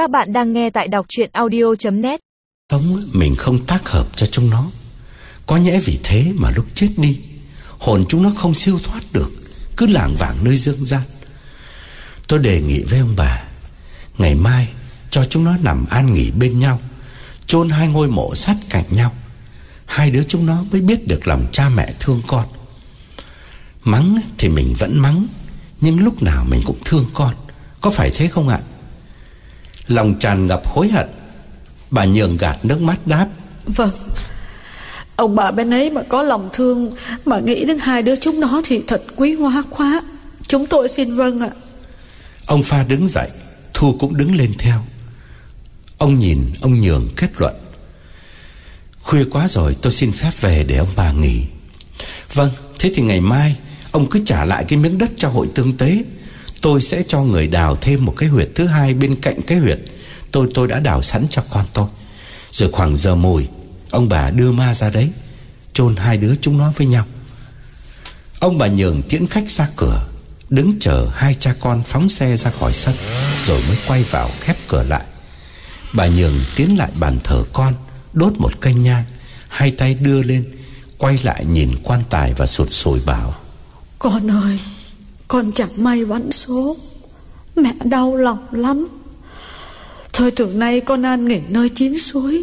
Các bạn đang nghe tại đọc chuyện audio.net Sống mình không tác hợp cho chúng nó. Có nhẽ vì thế mà lúc chết đi, Hồn chúng nó không siêu thoát được, Cứ lảng vảng nơi dương gian. Tôi đề nghị với ông bà, Ngày mai cho chúng nó nằm an nghỉ bên nhau, chôn hai ngôi mộ sát cạnh nhau. Hai đứa chúng nó mới biết được lòng cha mẹ thương con. Mắng thì mình vẫn mắng, Nhưng lúc nào mình cũng thương con. Có phải thế không ạ? Lòng tràn ngập hối hận. Bà nhường gạt nước mắt đáp. Vâng. Ông bà bên ấy mà có lòng thương Mà nghĩ đến hai đứa chúng nó Thì thật quý hóa quá Chúng tôi xin vâng ạ. Ông Pha đứng dậy Thu cũng đứng lên theo. Ông nhìn ông Nhường kết luận. Khuya quá rồi tôi xin phép về để ông bà nghỉ. Vâng Thế thì ngày mai Ông cứ trả lại cái miếng đất cho hội tương tế Tôi sẽ cho người đào thêm một cái huyệt thứ hai Bên cạnh cái huyệt. Tôi tôi đã đào sẵn cho con tôi. Rồi khoảng giờ mùi Ông bà đưa ma ra đấy, chôn hai đứa chúng nó với nhau. Ông bà nhường tiễn khách ra cửa, Đứng chờ hai cha con phóng xe ra khỏi sân, Rồi mới quay vào khép cửa lại. Bà nhường tiến lại bàn thờ con, Đốt một cây nhang Hai tay đưa lên, Quay lại nhìn quan tài và sụt sùi bảo, Con ơi con chẳng may bắn số. Mẹ đau lòng lắm. Thôi từ nay con an nghỉ nơi chín suối.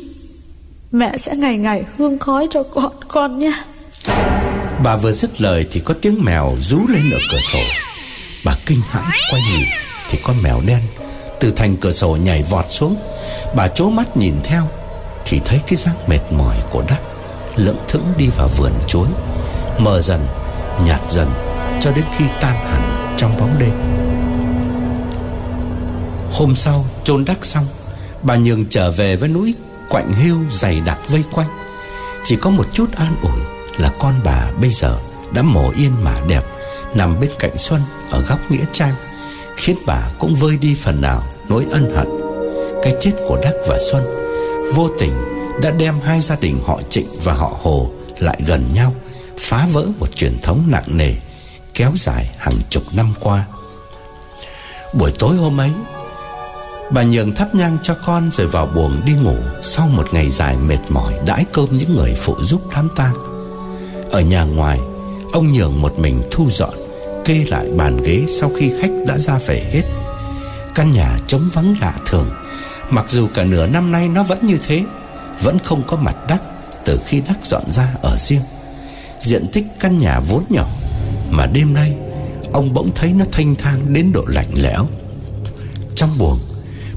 Mẹ sẽ ngày ngày hương khói cho con con nhé. Bà vừa dứt lời thì có tiếng mèo rú lên ở cửa sổ. Bà kinh hãi quay nhìn Thì con mèo đen Từ thành cửa sổ nhảy vọt xuống. Bà chố mắt nhìn theo Thì thấy cái dáng mệt mỏi của đắc Lững thững đi vào vườn chuối Mờ dần, nhạt dần. Cho đến khi tan hẳn trong bóng đêm. Hôm sau, chôn đắc xong, Bà Nhường trở về với núi Quạnh hiu dày đặc vây quanh. Chỉ có một chút an ủi Là con bà bây giờ đã mổ yên mà đẹp, Nằm bên cạnh Xuân Ở góc Nghĩa Trang, Khiến bà cũng vơi đi phần nào nỗi ân hận. Cái chết của Đắc và Xuân Vô tình đã đem hai gia đình họ Trịnh và họ Hồ Lại gần nhau, Phá vỡ một truyền thống nặng nề. Kéo dài hàng chục năm qua. Buổi tối hôm ấy, Bà nhường thắp nhang cho con rồi vào buồng đi ngủ Sau một ngày dài mệt mỏi đãi cơm những người phụ giúp đám tang. Ở nhà ngoài, Ông nhường một mình thu dọn, Kê lại bàn ghế sau khi khách đã ra về hết. Căn nhà trống vắng lạ thường, Mặc dù cả nửa năm nay nó vẫn như thế, Vẫn không có mặt đắc Từ khi đắc dọn ra ở riêng. Diện tích căn nhà vốn nhỏ mà đêm nay, Ông bỗng thấy nó thanh thang đến độ lạnh lẽo. Trong buồng,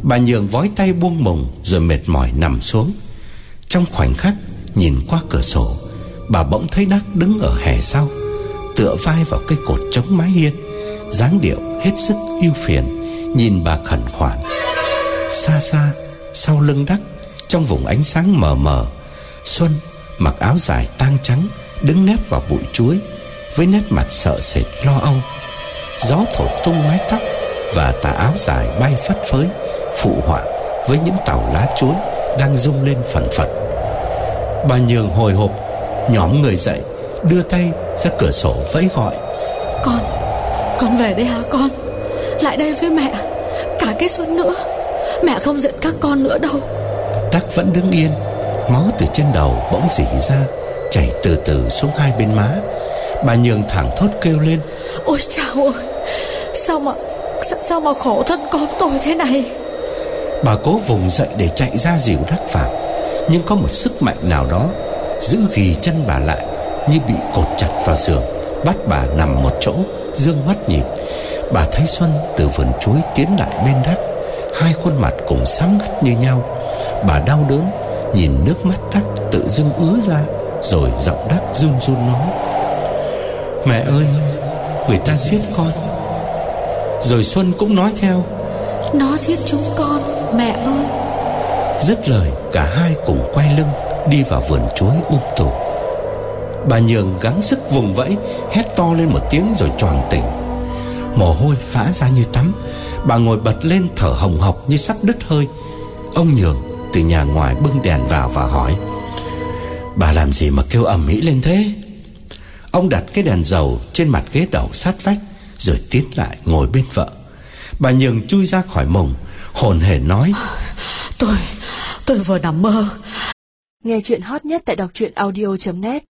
Bà nhường vói tay buông mùng Rồi mệt mỏi nằm xuống. Trong khoảnh khắc nhìn qua cửa sổ, Bà bỗng thấy Đắc đứng ở hè sau, Tựa vai vào cây cột chống mái hiên, dáng điệu hết sức yêu phiền, Nhìn bà khẩn khoản. Xa xa, Sau lưng Đắc, Trong vùng ánh sáng mờ mờ, Xuân mặc áo dài tang trắng, Đứng nép vào bụi chuối với nét mặt sợ sệt lo âu. Gió thổi tung mái tóc Và tà áo dài bay phất phới Phụ họa với những tàu lá chuối Đang rung lên phần phật. Bà nhường hồi hộp Nhóm người dậy Đưa tay ra cửa sổ vẫy gọi. Con Con về đây hả con? Lại đây với mẹ Cả cái xuân nữa. Mẹ không giận các con nữa đâu. Đắc vẫn đứng yên Máu từ trên đầu bỗng rỉ ra Chảy từ từ xuống hai bên má Bà nhường thẳng thốt kêu lên. Ôi chào ơi Sao mà Sao, sao mà khổ thân con tôi thế này? Bà cố vùng dậy để chạy ra dìu đắc vào Nhưng có một sức mạnh nào đó Giữ ghi chân bà lại Như bị cột chặt vào giường Bắt bà nằm một chỗ Dương mắt nhìn. Bà thấy Xuân từ vườn chuối tiến lại bên đắc Hai khuôn mặt cùng sám ngắt như nhau. Bà đau đớn Nhìn nước mắt đắc tự dưng ứa ra Rồi giọng đắc run run nói Mẹ ơi Người ta giết con. Rồi Xuân cũng nói theo. Nó giết chúng con Mẹ ơi. Dứt lời cả hai cùng quay lưng Đi vào vườn chuối um tù Bà Nhường gắng sức vùng vẫy Hét to lên một tiếng rồi choàng tỉnh. Mồ hôi phá ra như tắm. Bà ngồi bật lên thở hồng hộc như sắp đứt hơi. Ông Nhường từ nhà ngoài bưng đèn vào và hỏi Bà làm gì mà kêu ầm ĩ lên thế Ông đặt cái đèn dầu trên mặt ghế đầu sát vách Rồi tiến lại ngồi bên vợ. Bà Nhường chui ra khỏi mồng Hồn hển nói Tôi, tôi vừa nằm mơ. Nghe chuyện hot nhất tại đọc truyện audio.net